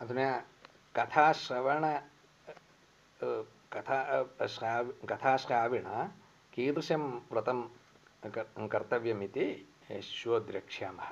अधुना कथाश्रवण कथा श्राव कथाश्राविणा कीदृशं व्रतं कर्तव्यमिति श्वो द्रक्ष्यामः